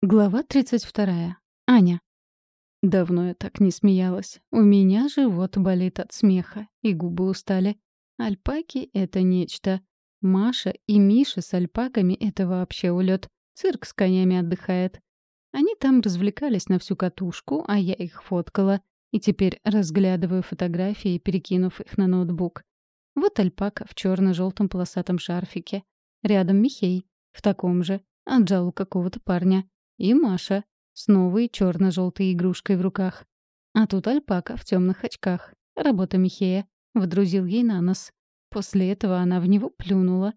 Глава 32. Аня. Давно я так не смеялась. У меня живот болит от смеха, и губы устали. Альпаки — это нечто. Маша и Миша с альпаками — это вообще улет. Цирк с конями отдыхает. Они там развлекались на всю катушку, а я их фоткала. И теперь разглядываю фотографии, перекинув их на ноутбук. Вот альпака в черно желтом полосатом шарфике. Рядом Михей, в таком же, отжал у какого-то парня. И Маша с новой черно-желтой игрушкой в руках. А тут альпака в темных очках. Работа Михея. Вдрузил ей на нос. После этого она в него плюнула.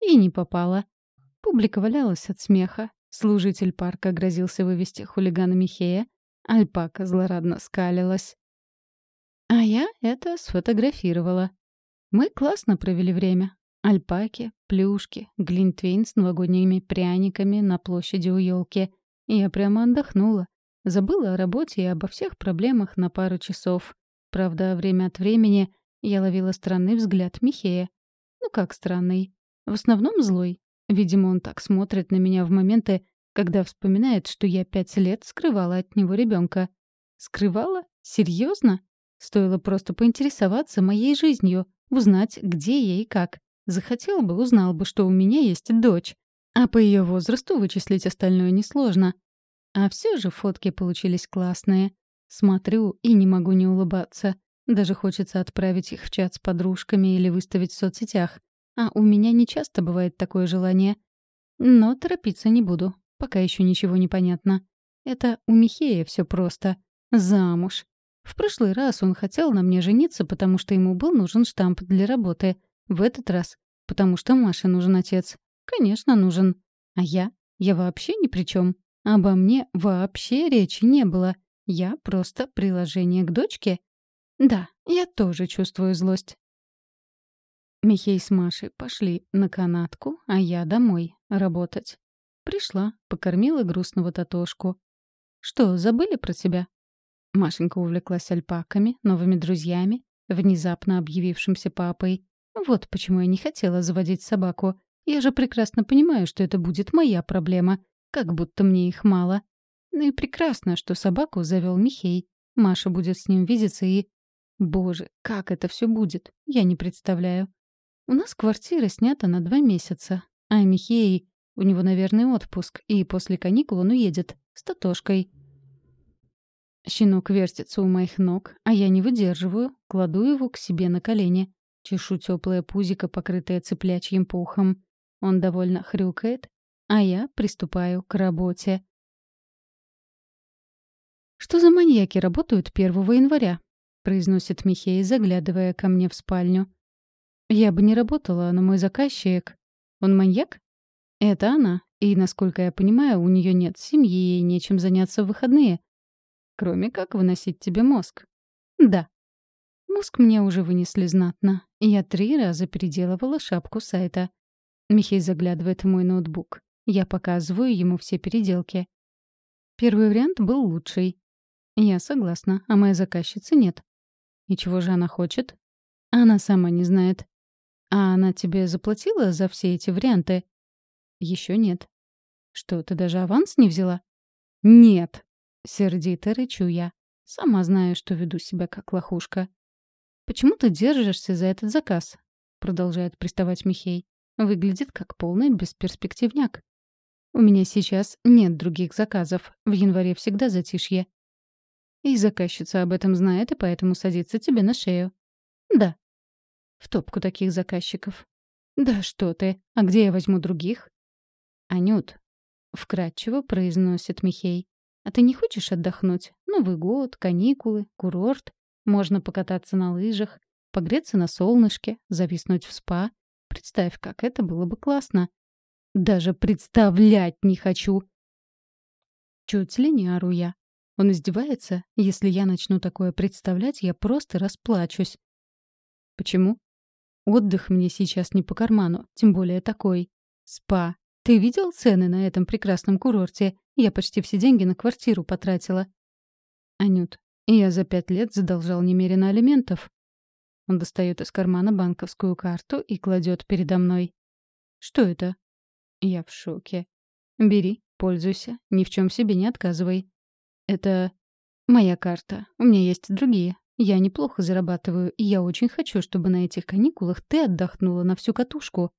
И не попала. Публика валялась от смеха. Служитель парка грозился вывести хулигана Михея. Альпака злорадно скалилась. А я это сфотографировала. Мы классно провели время. Альпаки, плюшки, глинтвейн с новогодними пряниками на площади у елки — я прямо отдохнула. Забыла о работе и обо всех проблемах на пару часов. Правда, время от времени я ловила странный взгляд Михея. Ну как странный? В основном злой. Видимо, он так смотрит на меня в моменты, когда вспоминает, что я пять лет скрывала от него ребенка. Скрывала? Серьезно? Стоило просто поинтересоваться моей жизнью, узнать, где я и как. Захотел бы, узнал бы, что у меня есть дочь. А по ее возрасту вычислить остальное несложно. А все же фотки получились классные. Смотрю и не могу не улыбаться. Даже хочется отправить их в чат с подружками или выставить в соцсетях. А у меня не часто бывает такое желание. Но торопиться не буду, пока еще ничего не понятно. Это у Михея все просто. Замуж. В прошлый раз он хотел на мне жениться, потому что ему был нужен штамп для работы. В этот раз — потому что Маше нужен отец. Конечно, нужен. А я? Я вообще ни при чем. Обо мне вообще речи не было. Я просто приложение к дочке. Да, я тоже чувствую злость. Михей с Машей пошли на канатку, а я домой работать. Пришла, покормила грустного Татошку. «Что, забыли про тебя?» Машенька увлеклась альпаками, новыми друзьями, внезапно объявившимся папой. Вот почему я не хотела заводить собаку. Я же прекрасно понимаю, что это будет моя проблема, как будто мне их мало. Ну и прекрасно, что собаку завел Михей. Маша будет с ним видеться и... Боже, как это все будет? Я не представляю. У нас квартира снята на два месяца, а Михей... У него, наверное, отпуск, и после каникул он уедет. С Татошкой. Щенок вертится у моих ног, а я не выдерживаю, кладу его к себе на колени. Чешу теплое пузико, покрытое цыплячьим пухом. Он довольно хрюкает, а я приступаю к работе. «Что за маньяки работают 1 января?» — произносит Михей, заглядывая ко мне в спальню. «Я бы не работала, но мой заказчик... Он маньяк?» «Это она, и, насколько я понимаю, у нее нет семьи и нечем заняться в выходные. Кроме как выносить тебе мозг». «Да». Мозг мне уже вынесли знатно. Я три раза переделывала шапку сайта. Михей заглядывает в мой ноутбук. Я показываю ему все переделки. Первый вариант был лучший. Я согласна, а моя заказчица нет. И чего же она хочет? Она сама не знает. А она тебе заплатила за все эти варианты? Еще нет. Что, ты даже аванс не взяла? Нет. Сердито рычу я. Сама знаю, что веду себя как лохушка. Почему ты держишься за этот заказ? Продолжает приставать Михей. Выглядит как полный бесперспективняк. У меня сейчас нет других заказов. В январе всегда затишье. И заказчица об этом знает, и поэтому садится тебе на шею. Да. В топку таких заказчиков. Да что ты, а где я возьму других? Анют, вкратчиво произносит Михей. А ты не хочешь отдохнуть? Новый год, каникулы, курорт. Можно покататься на лыжах, погреться на солнышке, зависнуть в спа. Представь, как это было бы классно. Даже представлять не хочу. Чуть ли не ору я. Он издевается. Если я начну такое представлять, я просто расплачусь. Почему? Отдых мне сейчас не по карману, тем более такой. Спа. Ты видел цены на этом прекрасном курорте? Я почти все деньги на квартиру потратила. Анют, я за пять лет задолжал немерено алиментов. Он достает из кармана банковскую карту и кладет передо мной. «Что это?» Я в шоке. «Бери, Пользуйся, ни в чем себе не отказывай. Это моя карта. У меня есть другие. Я неплохо зарабатываю, и я очень хочу, чтобы на этих каникулах ты отдохнула на всю катушку.